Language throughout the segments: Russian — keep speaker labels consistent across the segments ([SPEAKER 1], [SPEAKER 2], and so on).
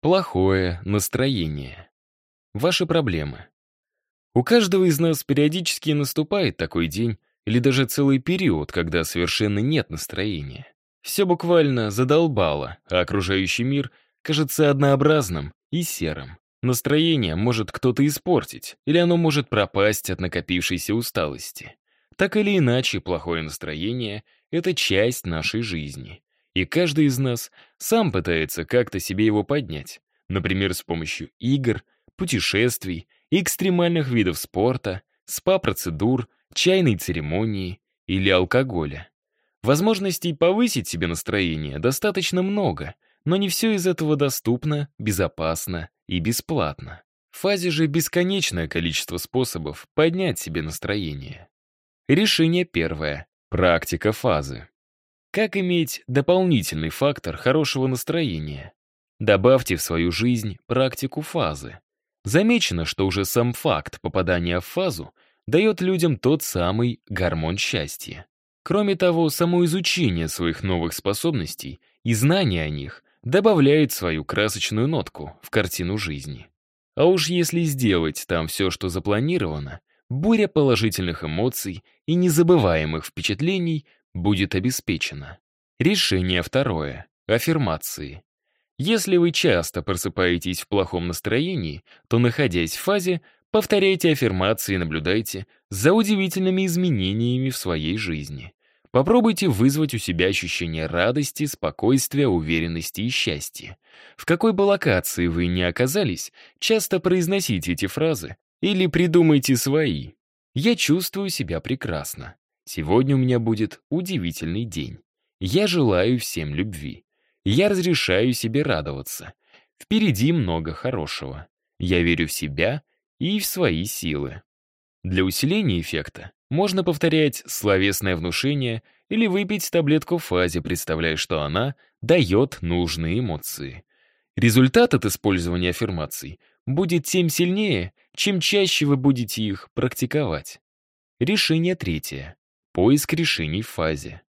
[SPEAKER 1] Плохое настроение. Ваши проблемы. У каждого из нас периодически наступает такой день или даже целый период, когда совершенно нет настроения. Все буквально задолбало, а окружающий мир кажется однообразным и серым. Настроение может кто-то испортить, или оно может пропасть от накопившейся усталости. Так или иначе, плохое настроение — это часть нашей жизни. И каждый из нас сам пытается как-то себе его поднять. Например, с помощью игр, путешествий, экстремальных видов спорта, спа-процедур, чайной церемонии или алкоголя. Возможностей повысить себе настроение достаточно много, но не все из этого доступно, безопасно и бесплатно. В фазе же бесконечное количество способов поднять себе настроение. Решение первое. Практика фазы. Как иметь дополнительный фактор хорошего настроения? Добавьте в свою жизнь практику фазы. Замечено, что уже сам факт попадания в фазу дает людям тот самый гормон счастья. Кроме того, само изучение своих новых способностей и знания о них добавляет свою красочную нотку в картину жизни. А уж если сделать там все, что запланировано, буря положительных эмоций и незабываемых впечатлений будет обеспечена. Решение второе. Аффирмации. Если вы часто просыпаетесь в плохом настроении, то, находясь в фазе, повторяйте аффирмации и наблюдайте за удивительными изменениями в своей жизни. Попробуйте вызвать у себя ощущение радости, спокойствия, уверенности и счастья. В какой бы локации вы ни оказались, часто произносите эти фразы или придумайте свои. «Я чувствую себя прекрасно. Сегодня у меня будет удивительный день. Я желаю всем любви. Я разрешаю себе радоваться. Впереди много хорошего. Я верю в себя и в свои силы». Для усиления эффекта можно повторять словесное внушение или выпить таблетку фазе, представляя, что она дает нужные эмоции. Результат от использования аффирмаций будет тем сильнее, чем чаще вы будете их практиковать. Решение третье. Поиск решений в фазе.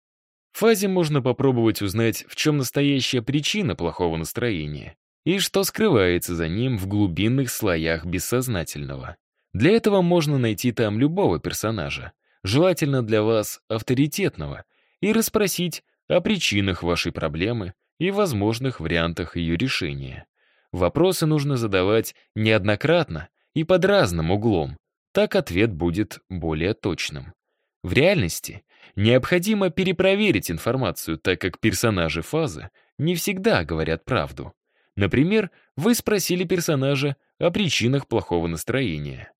[SPEAKER 1] В фазе можно попробовать узнать, в чем настоящая причина плохого настроения и что скрывается за ним в глубинных слоях бессознательного. Для этого можно найти там любого персонажа, желательно для вас авторитетного, и расспросить о причинах вашей проблемы и возможных вариантах ее решения. Вопросы нужно задавать неоднократно и под разным углом, так ответ будет более точным. В реальности необходимо перепроверить информацию, так как персонажи фазы не всегда говорят правду. Например, вы спросили персонажа о причинах плохого настроения.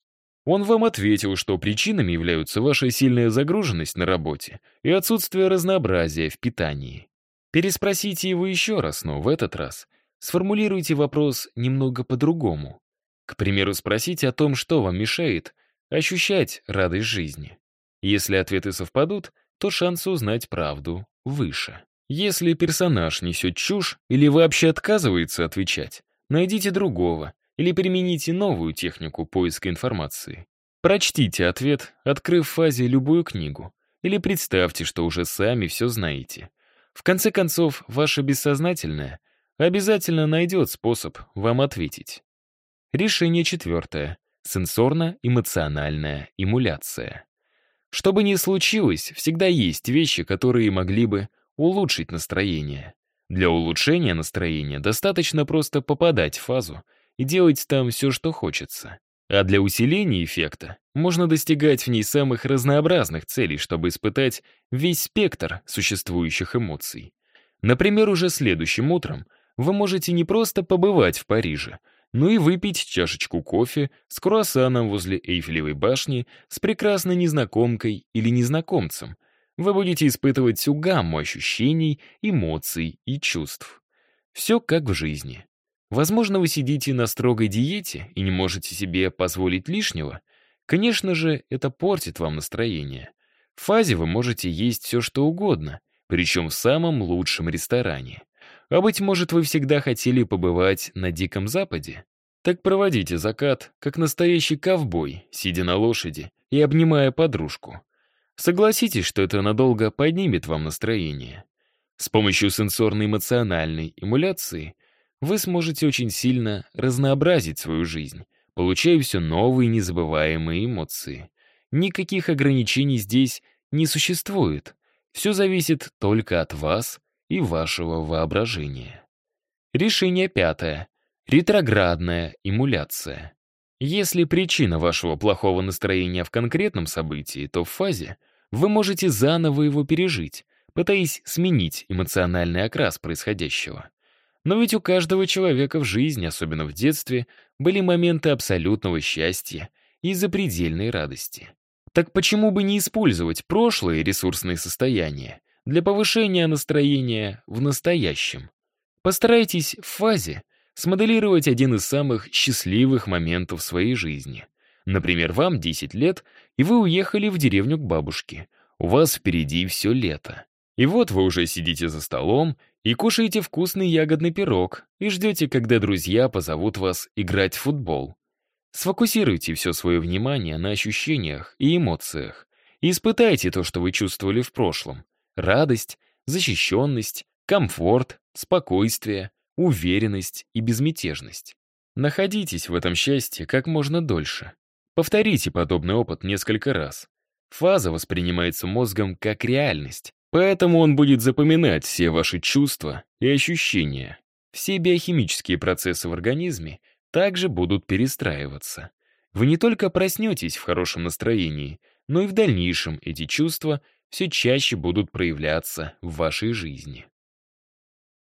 [SPEAKER 1] Он вам ответил, что причинами являются ваша сильная загруженность на работе и отсутствие разнообразия в питании. Переспросите его еще раз, но в этот раз сформулируйте вопрос немного по-другому. К примеру, спросите о том, что вам мешает ощущать радость жизни. Если ответы совпадут, то шансы узнать правду выше. Если персонаж несет чушь или вообще отказывается отвечать, найдите другого, или примените новую технику поиска информации. Прочтите ответ, открыв в фазе любую книгу, или представьте, что уже сами все знаете. В конце концов, ваше бессознательное обязательно найдет способ вам ответить. Решение четвертое. Сенсорно-эмоциональная эмуляция. Что бы ни случилось, всегда есть вещи, которые могли бы улучшить настроение. Для улучшения настроения достаточно просто попадать в фазу — и делать там все, что хочется. А для усиления эффекта можно достигать в ней самых разнообразных целей, чтобы испытать весь спектр существующих эмоций. Например, уже следующим утром вы можете не просто побывать в Париже, но и выпить чашечку кофе с круассаном возле Эйфелевой башни с прекрасной незнакомкой или незнакомцем. Вы будете испытывать всю гамму ощущений, эмоций и чувств. Все как в жизни. Возможно, вы сидите на строгой диете и не можете себе позволить лишнего. Конечно же, это портит вам настроение. В фазе вы можете есть все, что угодно, причем в самом лучшем ресторане. А быть может, вы всегда хотели побывать на Диком Западе? Так проводите закат, как настоящий ковбой, сидя на лошади и обнимая подружку. Согласитесь, что это надолго поднимет вам настроение. С помощью сенсорно-эмоциональной эмуляции вы сможете очень сильно разнообразить свою жизнь, получая все новые незабываемые эмоции. Никаких ограничений здесь не существует. Все зависит только от вас и вашего воображения. Решение пятое. Ретроградная эмуляция. Если причина вашего плохого настроения в конкретном событии, то в фазе вы можете заново его пережить, пытаясь сменить эмоциональный окрас происходящего. Но ведь у каждого человека в жизни, особенно в детстве, были моменты абсолютного счастья и запредельной радости. Так почему бы не использовать прошлые ресурсные состояния для повышения настроения в настоящем? Постарайтесь в фазе смоделировать один из самых счастливых моментов своей жизни. Например, вам 10 лет, и вы уехали в деревню к бабушке. У вас впереди все лето. И вот вы уже сидите за столом и кушаете вкусный ягодный пирог и ждете, когда друзья позовут вас играть в футбол. Сфокусируйте все свое внимание на ощущениях и эмоциях и испытайте то, что вы чувствовали в прошлом. Радость, защищенность, комфорт, спокойствие, уверенность и безмятежность. Находитесь в этом счастье как можно дольше. Повторите подобный опыт несколько раз. Фаза воспринимается мозгом как реальность, поэтому он будет запоминать все ваши чувства и ощущения. Все биохимические процессы в организме также будут перестраиваться. Вы не только проснетесь в хорошем настроении, но и в дальнейшем эти чувства все чаще будут проявляться в вашей жизни.